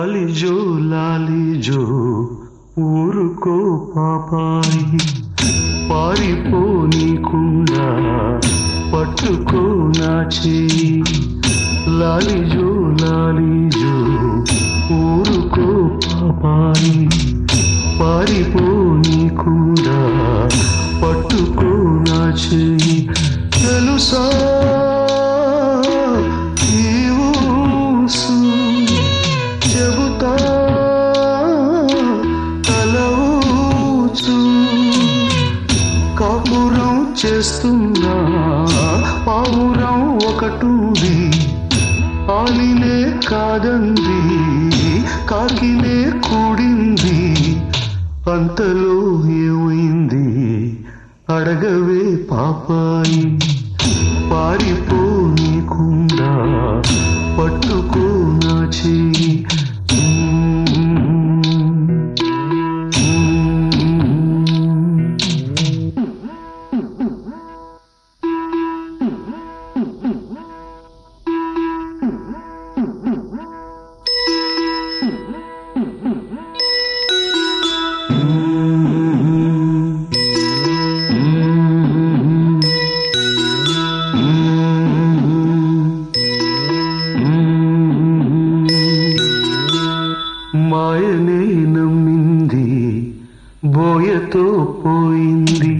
లాలిజో లాలిజో ఊరుకో పాపాయి పారిపో నీకుండా పట్టుకో నా చేయి. లాలిజో లాలిజో ఊరుకో పాపాయి పారిపో నీకుండా పట్టుకో నా చేయి. తెలుసా కాపురం చేస్తున్నా. పావురం ఒకటుంది. ఆలినే కాదంది. కాకినే కూడింది. అంతలో ఏమైంది? అడగవే పాపాయి. పారిపోనీకుండా పట్టు మాయనే నమ్మింది బోయతో పోయింది.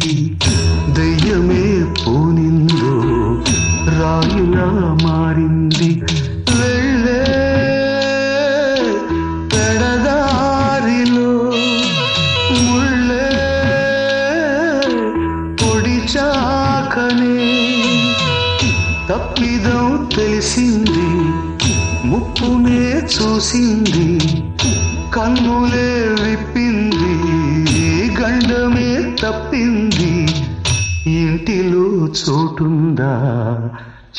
దయ్యమే పోనిందో రాయిలా మారింది. వెళ్ళే పెడదారిలో ముళ్ళే పొడిచాకనే తప్పిదం తెలిసింది ముప్పునే చూసింది. కన్నులే విప్పింది గండమే తప్పింది ఇంటిలో చోటుందా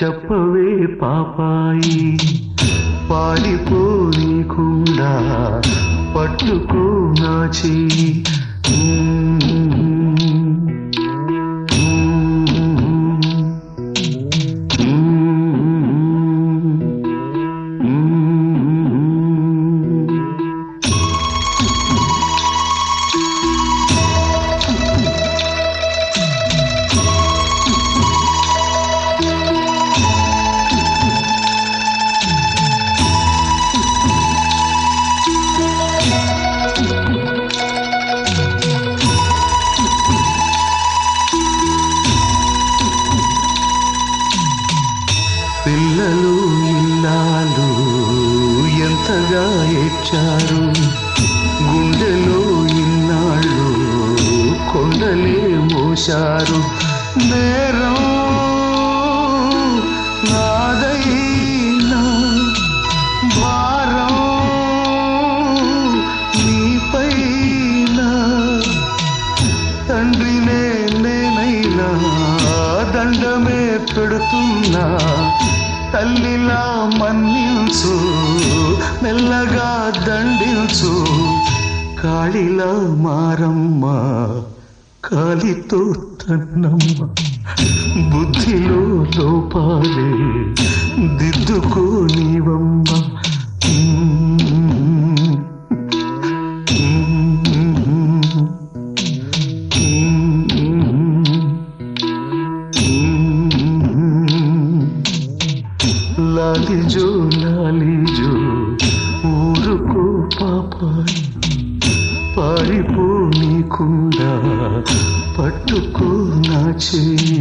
చెప్పవే పాపాయి. పాడిపోనీకుండా పట్టుకో నా చెయ్యి తెచ్చారు. గుండెలో ఇన్నాళ్ళు కొండలే మోశారు. నేరం నాదైనా భారం నీపైనా. తండ్రినే నేనైనా దండమే పెడుతున్నా. తల్లిలా మన్నించు మెల్లగా దండించు కాళిలా మారమ్మ కాలితో తన్నమ్మ. బుద్ధిలో లోపాలే దిద్దుకో నీవమ్మ. లాలిజో లాలిజో ఊరుకో పాపాయి పారిపో నీకుండా పట్టుకో నా చేయి